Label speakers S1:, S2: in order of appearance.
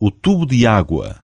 S1: o tubo de água.